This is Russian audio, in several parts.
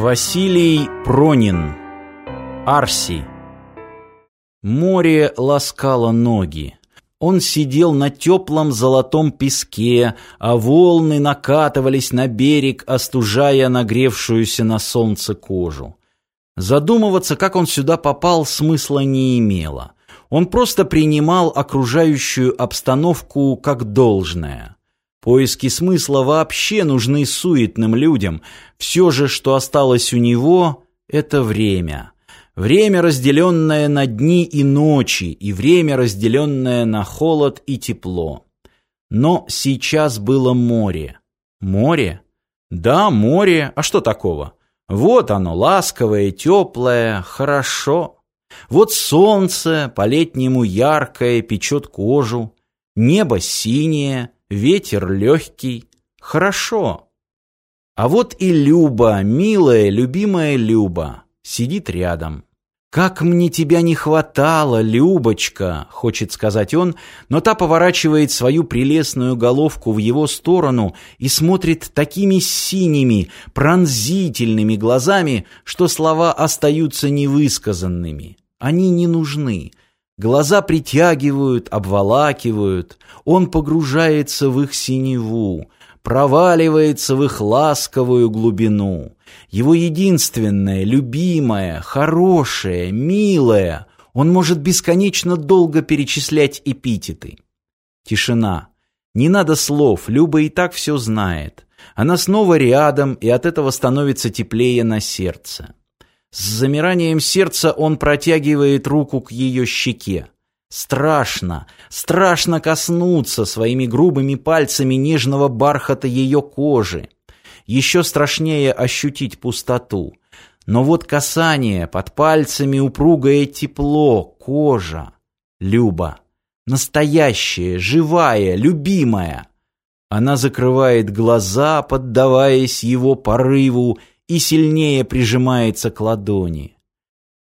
Василий Пронин Арси Море ласкало ноги. Он сидел на теплом золотом песке, а волны накатывались на берег, остужая нагревшуюся на солнце кожу. Задумываться, как он сюда попал, смысла не имело. Он просто принимал окружающую обстановку как должное. Поиски смысла вообще нужны суетным людям. Все же, что осталось у него, это время. Время, разделенное на дни и ночи, и время, разделенное на холод и тепло. Но сейчас было море. Море? Да, море. А что такого? Вот оно, ласковое, теплое, хорошо. Вот солнце, по-летнему яркое, печет кожу. Небо синее, ветер легкий. Хорошо. А вот и Люба, милая, любимая Люба, сидит рядом. «Как мне тебя не хватало, Любочка!» — хочет сказать он, но та поворачивает свою прелестную головку в его сторону и смотрит такими синими, пронзительными глазами, что слова остаются невысказанными. Они не нужны. Глаза притягивают, обволакивают. Он погружается в их синеву, проваливается в их ласковую глубину. Его единственное, любимое, хорошее, милое. Он может бесконечно долго перечислять эпитеты. Тишина. Не надо слов, Люба и так все знает. Она снова рядом, и от этого становится теплее на сердце. С замиранием сердца он протягивает руку к ее щеке. Страшно, страшно коснуться своими грубыми пальцами нежного бархата ее кожи. Еще страшнее ощутить пустоту. Но вот касание, под пальцами упругое тепло, кожа. Люба. Настоящая, живая, любимая. Она закрывает глаза, поддаваясь его порыву, и сильнее прижимается к ладони.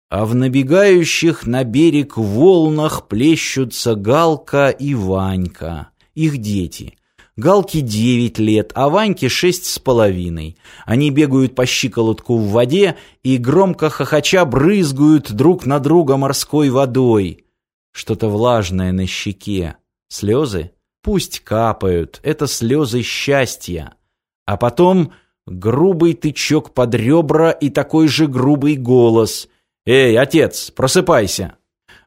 А в набегающих на берег волнах плещутся Галка и Ванька, их дети. Галке девять лет, а Ваньке шесть с половиной. Они бегают по щиколотку в воде и громко хохоча брызгают друг на друга морской водой. Что-то влажное на щеке. Слезы? Пусть капают, это слезы счастья. А потом грубый тычок под ребра и такой же грубый голос. «Эй, отец, просыпайся!»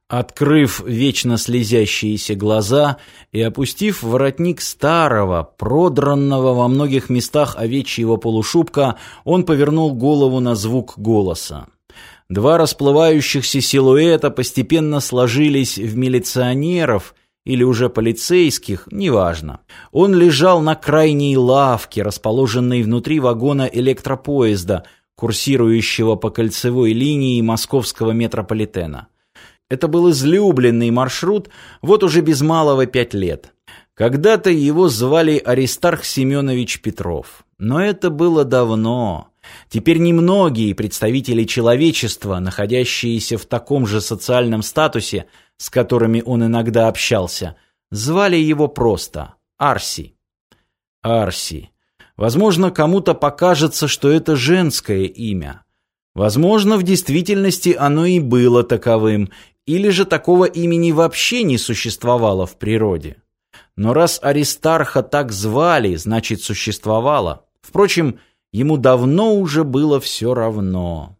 Открыв вечно слезящиеся глаза и опустив воротник старого, продранного во многих местах овечьего полушубка, он повернул голову на звук голоса. Два расплывающихся силуэта постепенно сложились в милиционеров или уже полицейских, неважно. Он лежал на крайней лавке, расположенной внутри вагона электропоезда, курсирующего по кольцевой линии московского метрополитена. Это был излюбленный маршрут вот уже без малого пять лет. Когда-то его звали Аристарх Семенович Петров. Но это было давно. Теперь немногие представители человечества, находящиеся в таком же социальном статусе, с которыми он иногда общался, звали его просто Арси. Арси. Возможно, кому-то покажется, что это женское имя. Возможно, в действительности оно и было таковым, или же такого имени вообще не существовало в природе. Но раз Аристарха так звали, значит существовало. Впрочем, ему давно уже было все равно.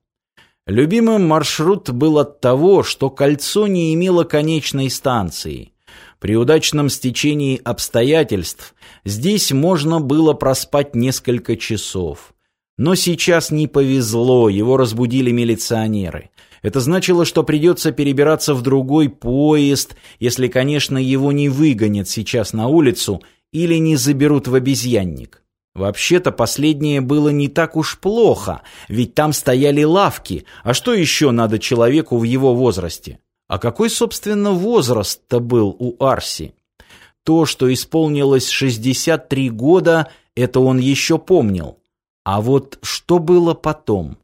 Любимым маршрут был от того, что кольцо не имело конечной станции. При удачном стечении обстоятельств здесь можно было проспать несколько часов. Но сейчас не повезло, его разбудили милиционеры. Это значило, что придется перебираться в другой поезд, если, конечно, его не выгонят сейчас на улицу или не заберут в обезьянник. Вообще-то последнее было не так уж плохо, ведь там стояли лавки, а что еще надо человеку в его возрасте? А какой, собственно, возраст-то был у Арси? То, что исполнилось 63 года, это он еще помнил. А вот что было потом?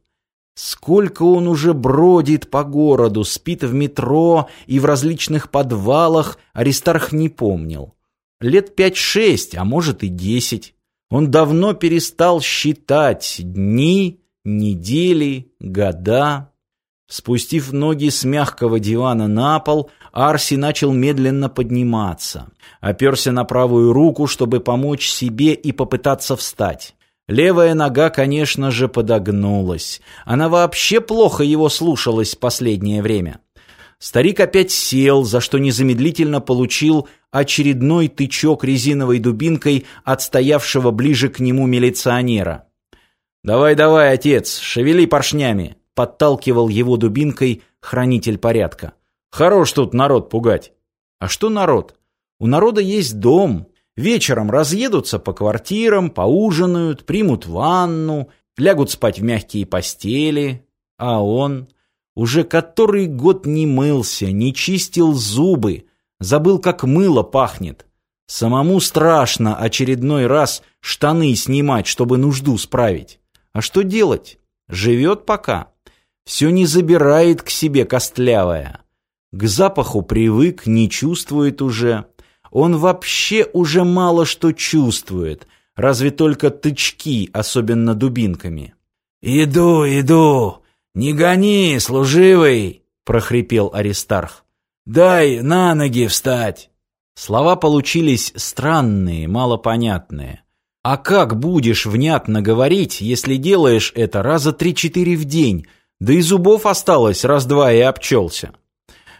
Сколько он уже бродит по городу, спит в метро и в различных подвалах, Аристарх не помнил. Лет пять-шесть, а может и десять. Он давно перестал считать дни недели, года. Спустив ноги с мягкого дивана на пол, Арси начал медленно подниматься. Оперся на правую руку, чтобы помочь себе и попытаться встать. Левая нога, конечно же, подогнулась. Она вообще плохо его слушалась последнее время. Старик опять сел, за что незамедлительно получил очередной тычок резиновой дубинкой от стоявшего ближе к нему милиционера. «Давай, давай, отец, шевели поршнями!» — подталкивал его дубинкой хранитель порядка. «Хорош тут народ пугать!» «А что народ? У народа есть дом. Вечером разъедутся по квартирам, поужинают, примут ванну, лягут спать в мягкие постели. А он...» Уже который год не мылся, не чистил зубы, забыл, как мыло пахнет. Самому страшно очередной раз штаны снимать, чтобы нужду справить. А что делать? Живет пока. Все не забирает к себе костлявая. К запаху привык, не чувствует уже. Он вообще уже мало что чувствует, разве только тычки, особенно дубинками. «Иду, иду!» «Не гони, служивый!» — прохрипел Аристарх. «Дай на ноги встать!» Слова получились странные, малопонятные. А как будешь внятно говорить, если делаешь это раза три-четыре в день, да и зубов осталось раз-два и обчелся?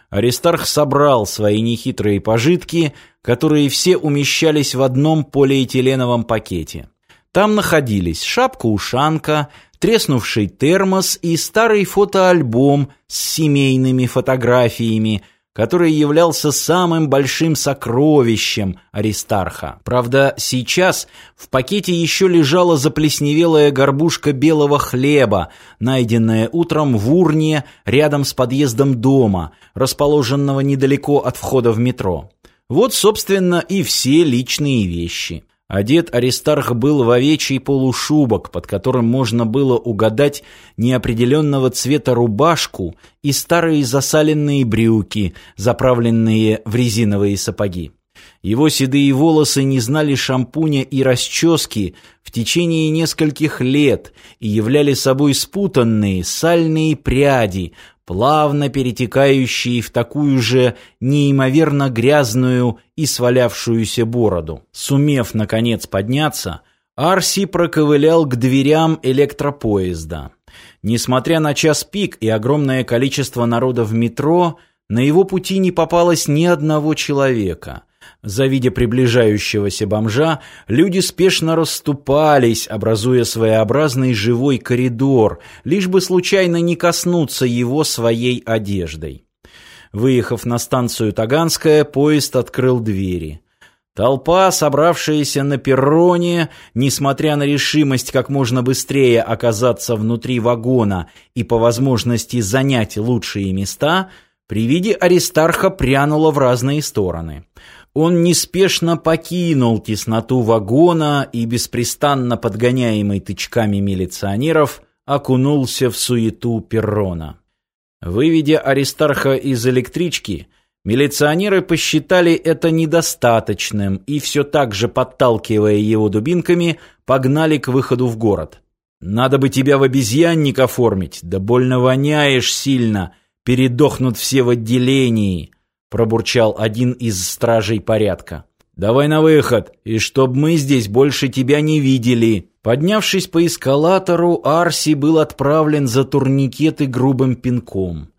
Аристарх собрал свои нехитрые пожитки, которые все умещались в одном полиэтиленовом пакете. Там находились шапка-ушанка, треснувший термос и старый фотоальбом с семейными фотографиями, который являлся самым большим сокровищем Аристарха. Правда, сейчас в пакете еще лежала заплесневелая горбушка белого хлеба, найденная утром в урне рядом с подъездом дома, расположенного недалеко от входа в метро. Вот, собственно, и все личные вещи. Одет Аристарх был в овечий полушубок, под которым можно было угадать неопределенного цвета рубашку и старые засаленные брюки, заправленные в резиновые сапоги. Его седые волосы не знали шампуня и расчески в течение нескольких лет и являли собой спутанные сальные пряди, плавно перетекающие в такую же неимоверно грязную и свалявшуюся бороду. Сумев, наконец, подняться, Арси проковылял к дверям электропоезда. Несмотря на час пик и огромное количество народа в метро, на его пути не попалось ни одного человека – Завидя приближающегося бомжа, люди спешно расступались, образуя своеобразный живой коридор, лишь бы случайно не коснуться его своей одеждой. Выехав на станцию Таганская, поезд открыл двери. Толпа, собравшаяся на перроне, несмотря на решимость как можно быстрее оказаться внутри вагона и по возможности занять лучшие места, при виде Аристарха прянула в разные стороны – он неспешно покинул тесноту вагона и, беспрестанно подгоняемый тычками милиционеров, окунулся в суету перрона. Выведя Аристарха из электрички, милиционеры посчитали это недостаточным и все так же, подталкивая его дубинками, погнали к выходу в город. «Надо бы тебя в обезьянник оформить, да больно воняешь сильно, передохнут все в отделении», пробурчал один из стражей порядка. «Давай на выход, и чтоб мы здесь больше тебя не видели!» Поднявшись по эскалатору, Арси был отправлен за турникеты грубым пинком.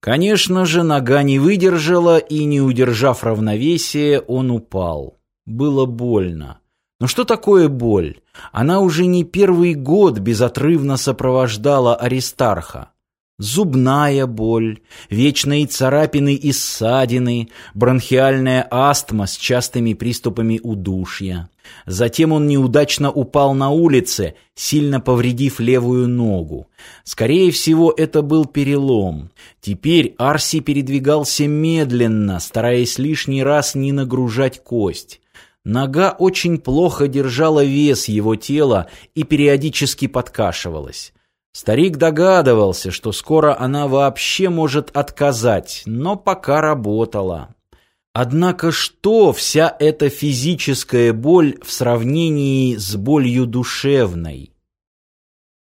Конечно же, нога не выдержала, и, не удержав равновесия, он упал. Было больно. Но что такое боль? Она уже не первый год безотрывно сопровождала Аристарха. Зубная боль, вечные царапины и ссадины, бронхиальная астма с частыми приступами удушья. Затем он неудачно упал на улице, сильно повредив левую ногу. Скорее всего, это был перелом. Теперь Арси передвигался медленно, стараясь лишний раз не нагружать кость. Нога очень плохо держала вес его тела и периодически подкашивалась. Старик догадывался, что скоро она вообще может отказать, но пока работала. Однако что вся эта физическая боль в сравнении с болью душевной?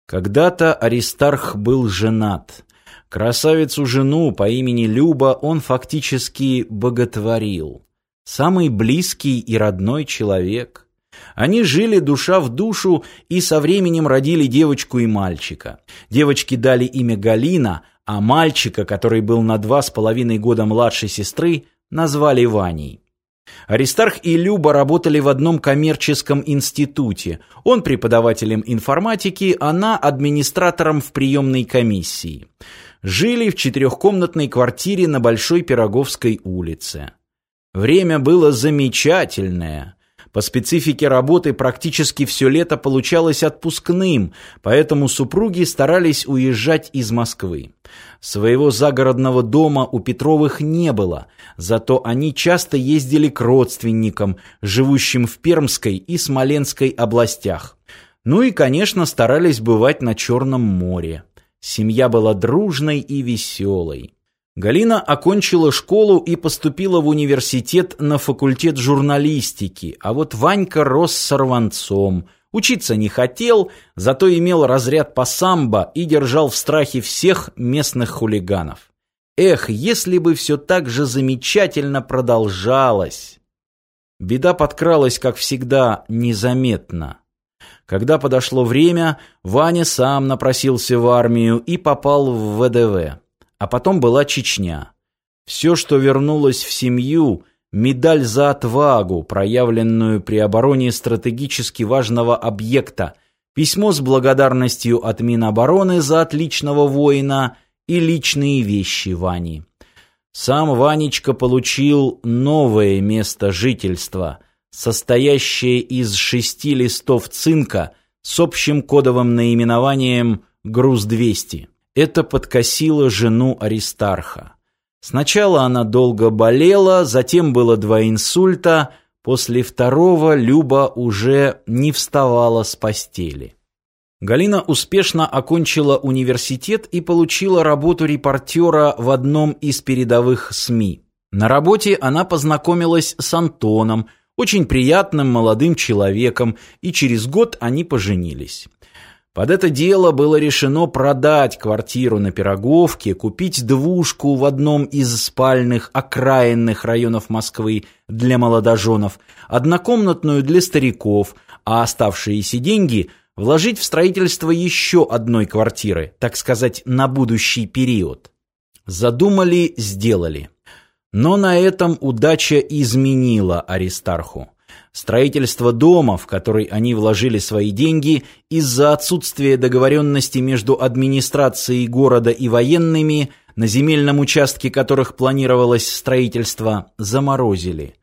Когда-то Аристарх был женат. Красавицу жену по имени Люба он фактически боготворил. Самый близкий и родной человек. Они жили душа в душу и со временем родили девочку и мальчика. Девочке дали имя Галина, а мальчика, который был на два с половиной года младше сестры, назвали Ваней. Аристарх и Люба работали в одном коммерческом институте. Он преподавателем информатики, она администратором в приемной комиссии. Жили в четырехкомнатной квартире на Большой Пироговской улице. Время было замечательное. По специфике работы практически все лето получалось отпускным, поэтому супруги старались уезжать из Москвы. Своего загородного дома у Петровых не было, зато они часто ездили к родственникам, живущим в Пермской и Смоленской областях. Ну и, конечно, старались бывать на Черном море. Семья была дружной и веселой. Галина окончила школу и поступила в университет на факультет журналистики, а вот Ванька рос сорванцом. Учиться не хотел, зато имел разряд по самбо и держал в страхе всех местных хулиганов. Эх, если бы все так же замечательно продолжалось! Беда подкралась, как всегда, незаметно. Когда подошло время, Ваня сам напросился в армию и попал в ВДВ а потом была Чечня. Все, что вернулось в семью, медаль за отвагу, проявленную при обороне стратегически важного объекта, письмо с благодарностью от Минобороны за отличного воина и личные вещи Вани. Сам Ванечка получил новое место жительства, состоящее из шести листов цинка с общим кодовым наименованием «Груз-200». Это подкосило жену Аристарха. Сначала она долго болела, затем было два инсульта, после второго Люба уже не вставала с постели. Галина успешно окончила университет и получила работу репортера в одном из передовых СМИ. На работе она познакомилась с Антоном, очень приятным молодым человеком, и через год они поженились. Под это дело было решено продать квартиру на Пироговке, купить двушку в одном из спальных окраинных районов Москвы для молодоженов, однокомнатную для стариков, а оставшиеся деньги вложить в строительство еще одной квартиры, так сказать, на будущий период. Задумали, сделали. Но на этом удача изменила Аристарху. Строительство дома, в который они вложили свои деньги, из-за отсутствия договоренности между администрацией города и военными, на земельном участке которых планировалось строительство, заморозили.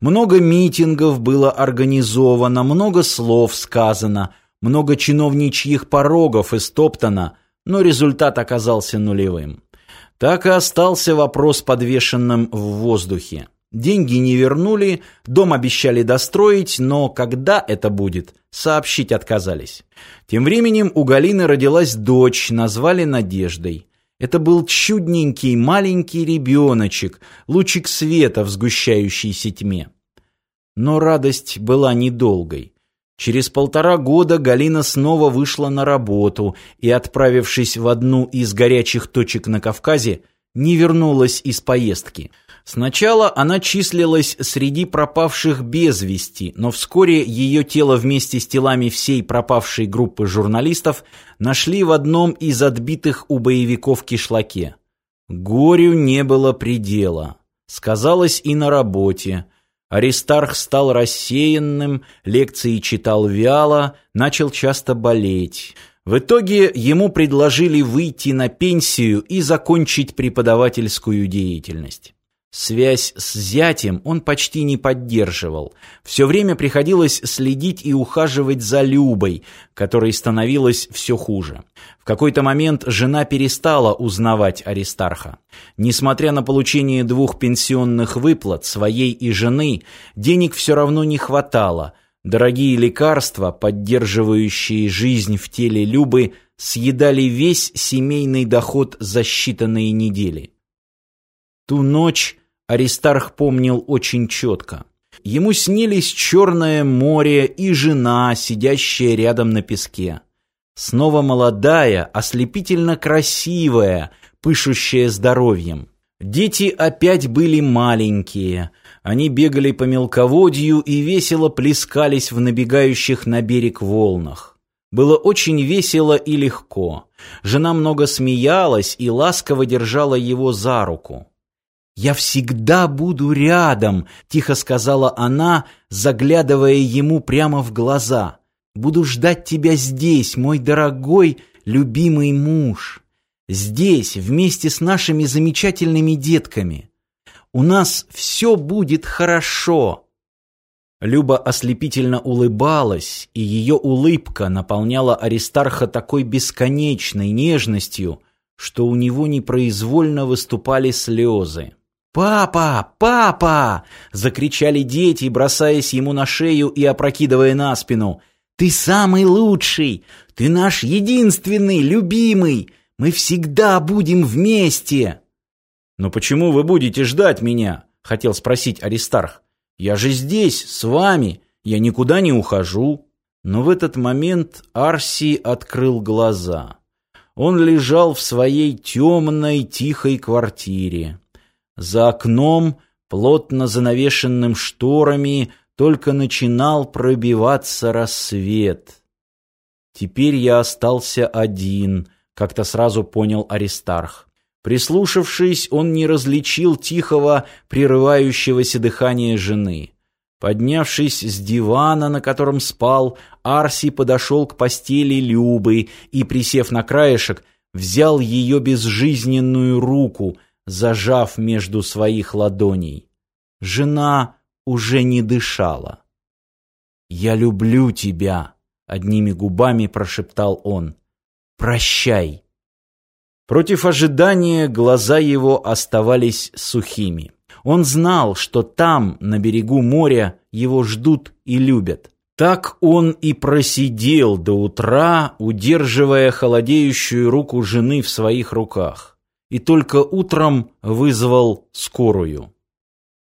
Много митингов было организовано, много слов сказано, много чиновничьих порогов истоптано, но результат оказался нулевым. Так и остался вопрос подвешенным в воздухе. Деньги не вернули, дом обещали достроить, но когда это будет, сообщить отказались. Тем временем у Галины родилась дочь, назвали Надеждой. Это был чудненький маленький ребеночек, лучик света в сгущающейся тьме. Но радость была недолгой. Через полтора года Галина снова вышла на работу и, отправившись в одну из горячих точек на Кавказе, не вернулась из поездки. Сначала она числилась среди пропавших без вести, но вскоре ее тело вместе с телами всей пропавшей группы журналистов нашли в одном из отбитых у боевиков кишлаке. Горю не было предела. Сказалось и на работе. Аристарх стал рассеянным, лекции читал вяло, начал часто болеть. В итоге ему предложили выйти на пенсию и закончить преподавательскую деятельность. Связь с зятем он почти не поддерживал. Все время приходилось следить и ухаживать за Любой, которой становилось все хуже. В какой-то момент жена перестала узнавать Аристарха. Несмотря на получение двух пенсионных выплат, своей и жены, денег все равно не хватало. Дорогие лекарства, поддерживающие жизнь в теле Любы, съедали весь семейный доход за считанные недели. Ту ночь Аристарх помнил очень четко. Ему снились черное море и жена, сидящая рядом на песке. снова молодая, ослепительно красивая, пышущая здоровьем. Дети опять были маленькие. Они бегали по мелководью и весело плескались в набегающих на берег волнах. Было очень весело и легко. Жена много смеялась и ласково держала его за руку. «Я всегда буду рядом», — тихо сказала она, заглядывая ему прямо в глаза. «Буду ждать тебя здесь, мой дорогой, любимый муж. Здесь, вместе с нашими замечательными детками. У нас все будет хорошо». Люба ослепительно улыбалась, и ее улыбка наполняла Аристарха такой бесконечной нежностью, что у него непроизвольно выступали слезы. «Папа! Папа!» — закричали дети, бросаясь ему на шею и опрокидывая на спину. «Ты самый лучший! Ты наш единственный, любимый! Мы всегда будем вместе!» «Но почему вы будете ждать меня?» — хотел спросить Аристарх. Я же здесь, с вами, я никуда не ухожу. Но в этот момент Арси открыл глаза. Он лежал в своей темной, тихой квартире. За окном, плотно занавешенным шторами, только начинал пробиваться рассвет. Теперь я остался один, как-то сразу понял Аристарх. Прислушавшись, он не различил тихого, прерывающегося дыхания жены. Поднявшись с дивана, на котором спал, Арси подошел к постели Любы и, присев на краешек, взял ее безжизненную руку, зажав между своих ладоней. Жена уже не дышала. «Я люблю тебя», — одними губами прошептал он. «Прощай». Против ожидания глаза его оставались сухими. Он знал, что там, на берегу моря, его ждут и любят. Так он и просидел до утра, удерживая холодеющую руку жены в своих руках. И только утром вызвал скорую.